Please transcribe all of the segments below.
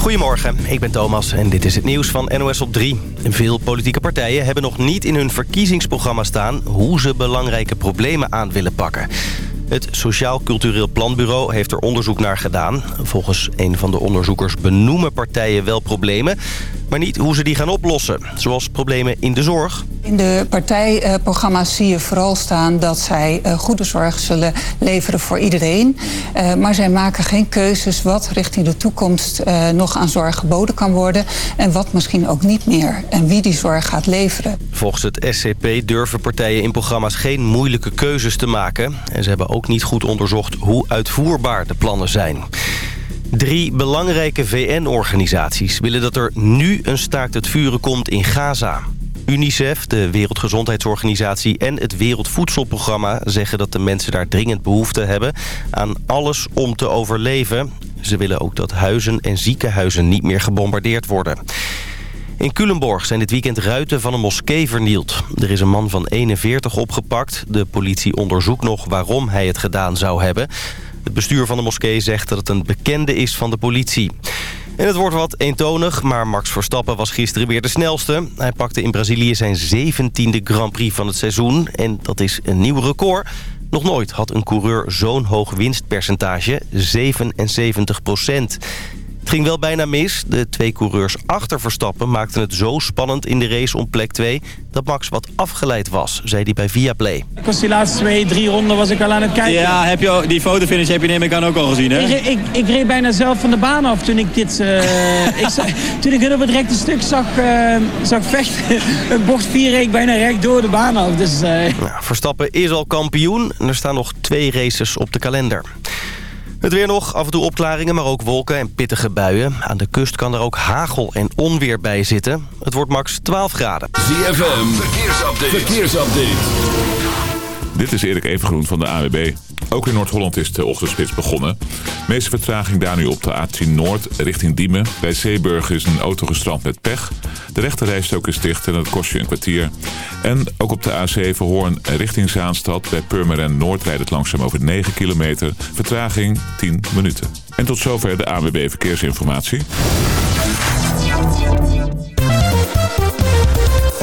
Goedemorgen, ik ben Thomas en dit is het nieuws van NOS op 3. Veel politieke partijen hebben nog niet in hun verkiezingsprogramma staan... hoe ze belangrijke problemen aan willen pakken. Het Sociaal Cultureel Planbureau heeft er onderzoek naar gedaan. Volgens een van de onderzoekers benoemen partijen wel problemen... maar niet hoe ze die gaan oplossen. Zoals problemen in de zorg. In de partijprogramma's zie je vooral staan dat zij eh, goede zorg zullen leveren voor iedereen. Uh, maar zij maken geen keuzes wat richting de toekomst uh, nog aan zorg geboden kan worden... en wat misschien ook niet meer en wie die zorg gaat leveren. Volgens het SCP durven partijen in programma's geen moeilijke keuzes te maken. En ze hebben ook niet goed onderzocht hoe uitvoerbaar de plannen zijn. Drie belangrijke VN-organisaties willen dat er nu een staakt het vuren komt in Gaza. UNICEF, de Wereldgezondheidsorganisatie en het Wereldvoedselprogramma... zeggen dat de mensen daar dringend behoefte hebben aan alles om te overleven. Ze willen ook dat huizen en ziekenhuizen niet meer gebombardeerd worden. In Culemborg zijn dit weekend ruiten van een moskee vernield. Er is een man van 41 opgepakt. De politie onderzoekt nog waarom hij het gedaan zou hebben. Het bestuur van de moskee zegt dat het een bekende is van de politie. En het wordt wat eentonig, maar Max Verstappen was gisteren weer de snelste. Hij pakte in Brazilië zijn 17e Grand Prix van het seizoen. En dat is een nieuw record. Nog nooit had een coureur zo'n hoog winstpercentage, 77 procent. Het ging wel bijna mis. De twee coureurs achter Verstappen maakten het zo spannend in de race om plek 2... dat Max wat afgeleid was, zei hij bij Viaplay. Ik was die laatste twee, drie ronden was ik al aan het kijken. Ja, heb je, die fotofinish heb je neem ik aan ook al gezien, hè? Ik, ik, ik reed bijna zelf van de baan af toen ik dit... Uh, ik zag, toen ik hun op het rechte stuk zag, uh, zag vechten. Een bocht 4 reed bijna recht door de baan af. Dus, uh... ja, Verstappen is al kampioen en er staan nog twee races op de kalender. Het weer nog, af en toe opklaringen, maar ook wolken en pittige buien. Aan de kust kan er ook hagel en onweer bij zitten. Het wordt max 12 graden. ZFM, verkeersupdate. verkeersupdate. Dit is Erik Evengroen van de AWB. Ook in Noord-Holland is de ochtendspits begonnen. De meeste vertraging daar nu op de A10 Noord richting Diemen. Bij Zeeburg is een auto gestrand met pech. De rechterrijstok is dicht en dat kost je een kwartier. En ook op de A7 Hoorn richting Zaanstad. Bij Purmerend Noord rijdt het langzaam over 9 kilometer. Vertraging 10 minuten. En tot zover de AWB Verkeersinformatie.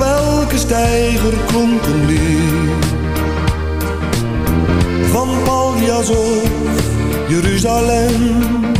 Op elke steiger klonk een lied. Van Paljas of Jeruzalem.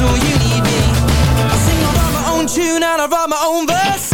You all. You need me. I sing, I my own tune and I write my own verse.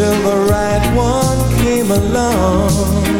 till the right one came along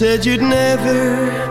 said you'd never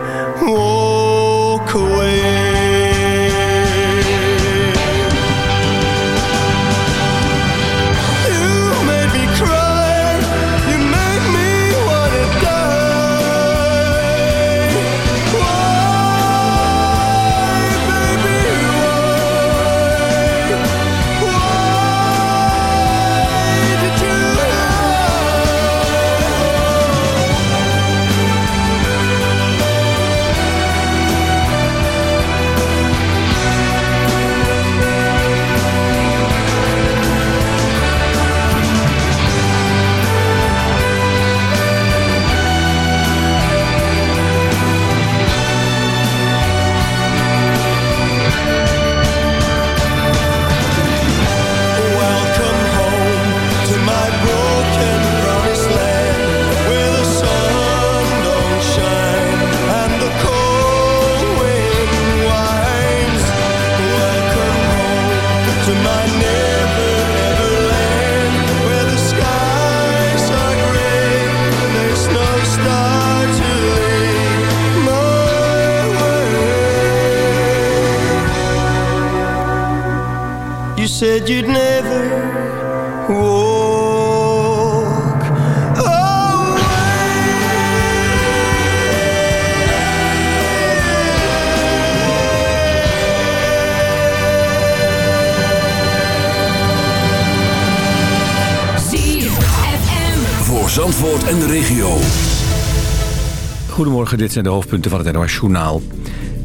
Dit zijn de hoofdpunten van het NOS Journaal.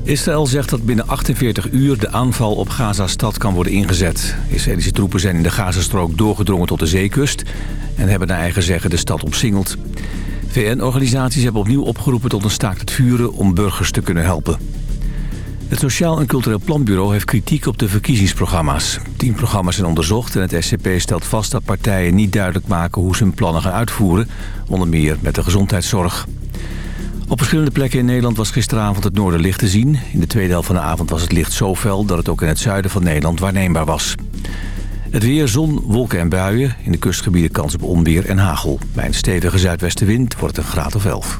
Israël zegt dat binnen 48 uur de aanval op Gaza-stad kan worden ingezet. Israëlische troepen zijn in de Gazastrook doorgedrongen tot de zeekust... en hebben naar eigen zeggen de stad omsingeld. VN-organisaties hebben opnieuw opgeroepen tot een staakt het vuren... om burgers te kunnen helpen. Het Sociaal en Cultureel Planbureau heeft kritiek op de verkiezingsprogramma's. Tien programma's zijn onderzocht en het SCP stelt vast dat partijen niet duidelijk maken hoe ze hun plannen gaan uitvoeren. Onder meer met de gezondheidszorg. Op verschillende plekken in Nederland was gisteravond het noorden licht te zien. In de tweede helft van de avond was het licht zo fel dat het ook in het zuiden van Nederland waarneembaar was. Het weer, zon, wolken en buien. In de kustgebieden kans op onweer en hagel. Bij een stevige zuidwestenwind wordt het een graad of 11.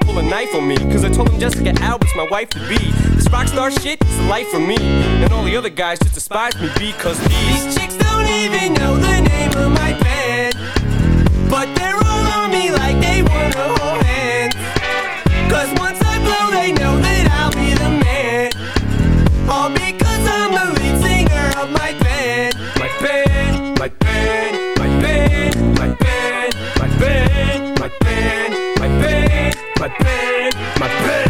pull a knife on me. Cause I told him Jessica Alba's my wife to be. This rock star shit is the life for me. And all the other guys just despise me because these, these chicks don't even know the name of my band. But they're all on me like they wanna hold hands. Cause once I blow, they know that I'll be the man. All because I'm the lead singer of my band. My band, my band, my band, my band, my band, my band, my band, my pain, my pain.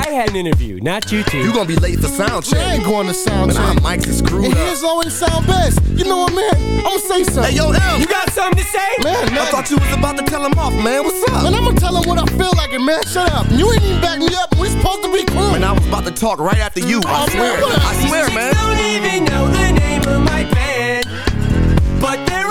had an interview, not you two. You gonna be late for sound check. I ain't going to sound Man, our check. mics is screwed And up. his always sound best. You know what, man? I'm gonna say something. Hey, yo, M. You got something to say? Man, I thought you was about to tell him off, man. What's up? Man, I'm gonna tell him what I feel like, it, man, shut up. You ain't even back me up. We supposed to be cool. Man, I was about to talk right after you. I Oh, swear. man. I swear, man. don't even know the name of my band. But they're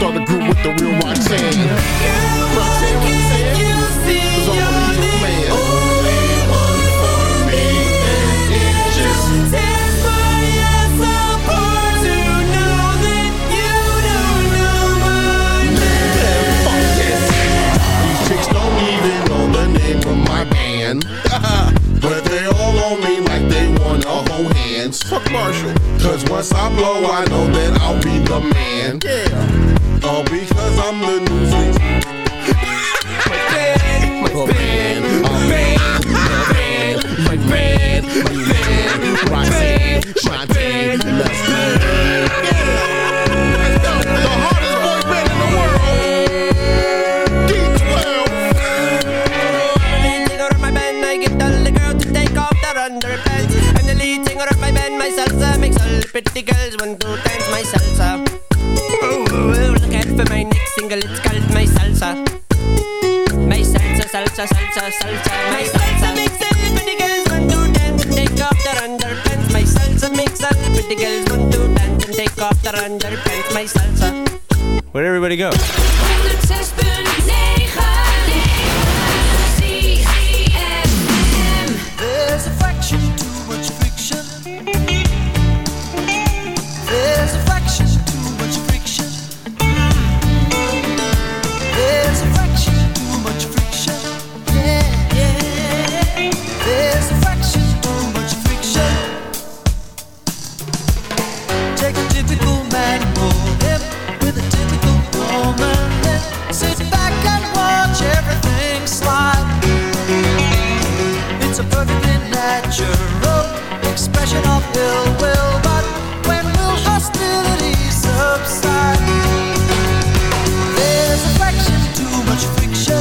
start a group with the real Roxanne. Roxanne, Roxanne.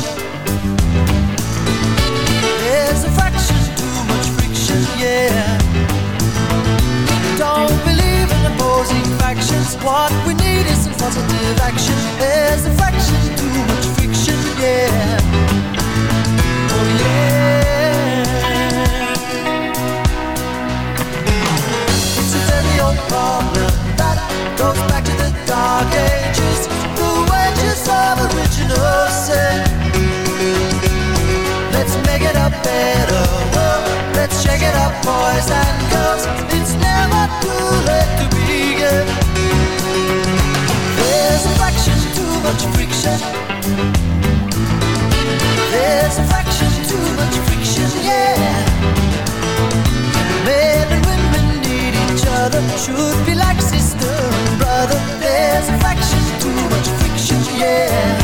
Thank you. should be like sister and brother. There's affection, too much friction, yeah.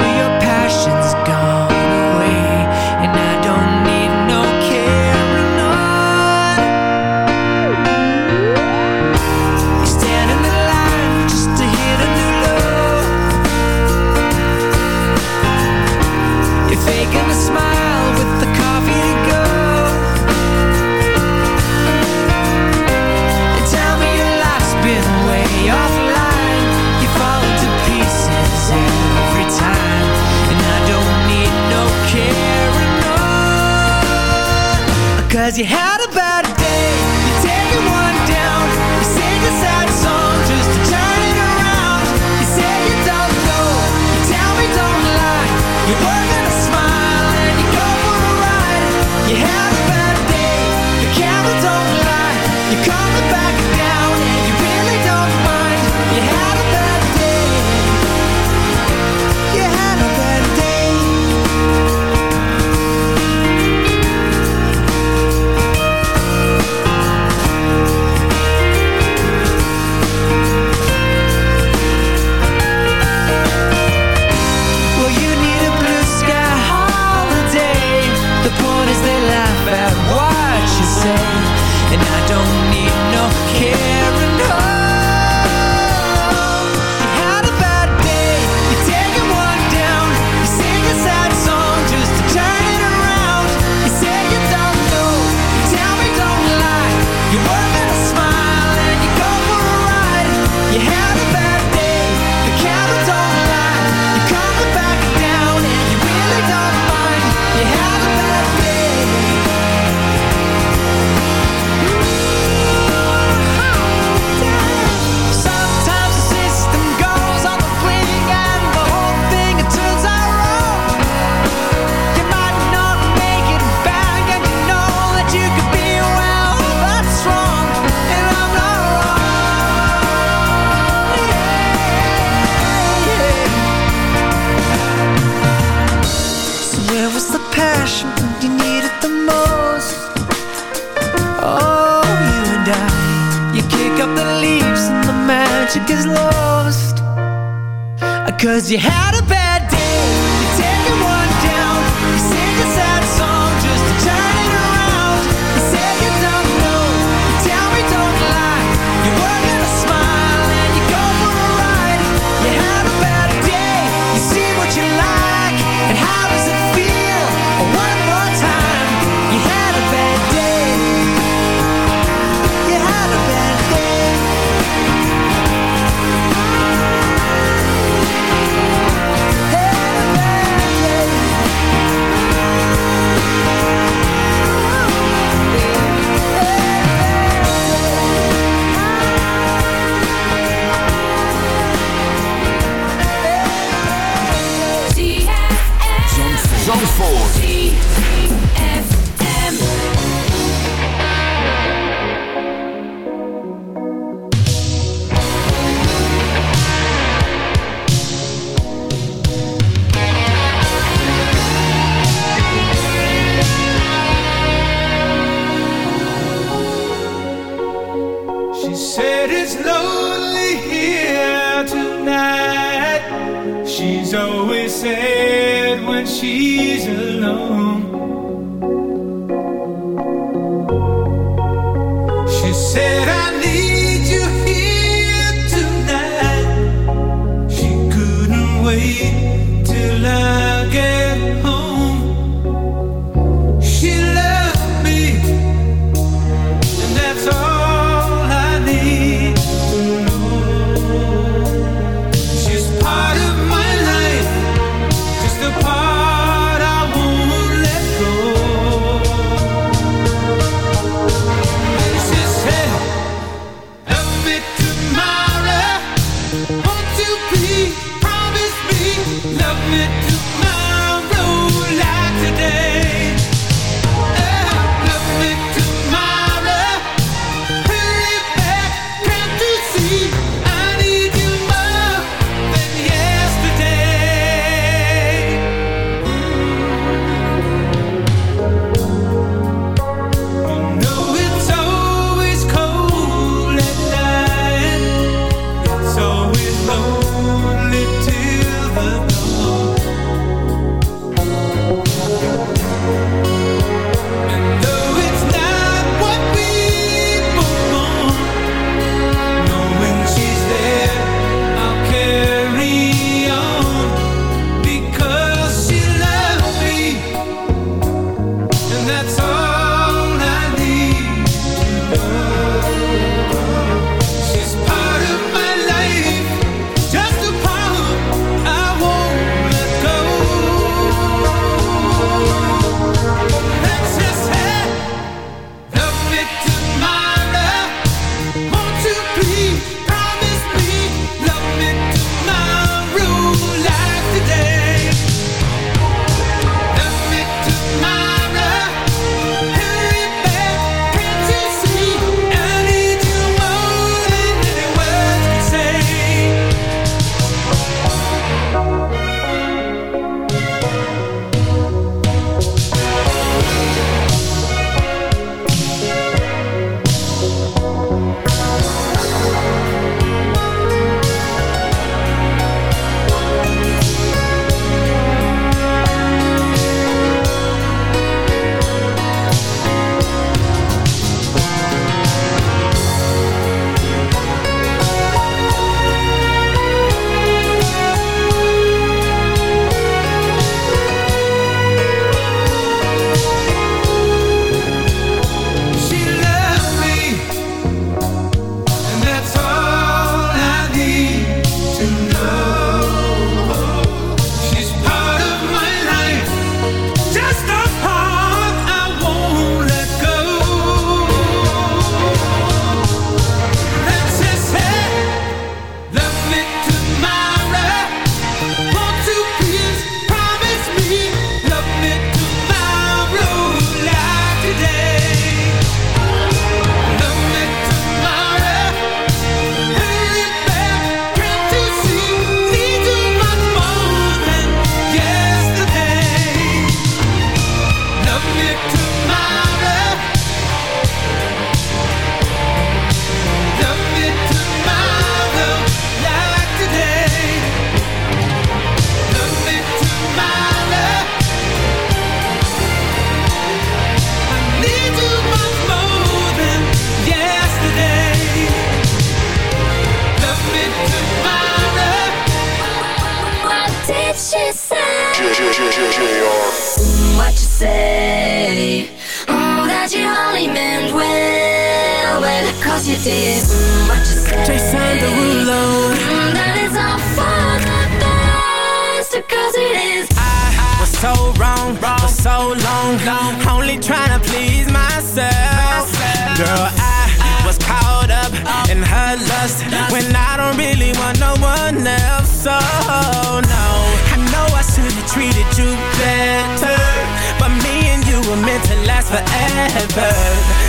me up when she's alone. She said, did mm, what you said. Jason Derulo. Mm, that is all for the best because it is. I was so wrong wrong. for so long, only trying to please myself. Girl, I was caught up in her lust when I don't really want no one else. So no, I know I should have treated you better, but me and you were meant last forever.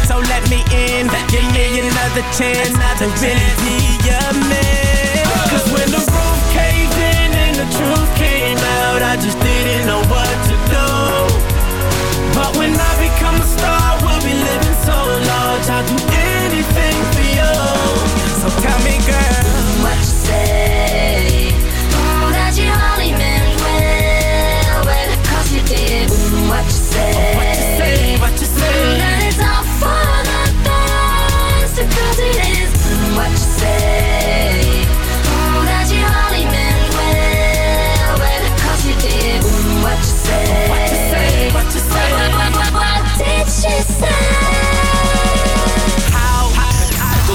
So let me in, give me another chance to really be your man. Cause when the roof caved in and the truth came out, I just didn't know what to do. But when I become a star, we'll be living so large. I'll do anything for you. So tell me, girl, what you say. Mm, that you only meant well, well, because you did mm, what you say.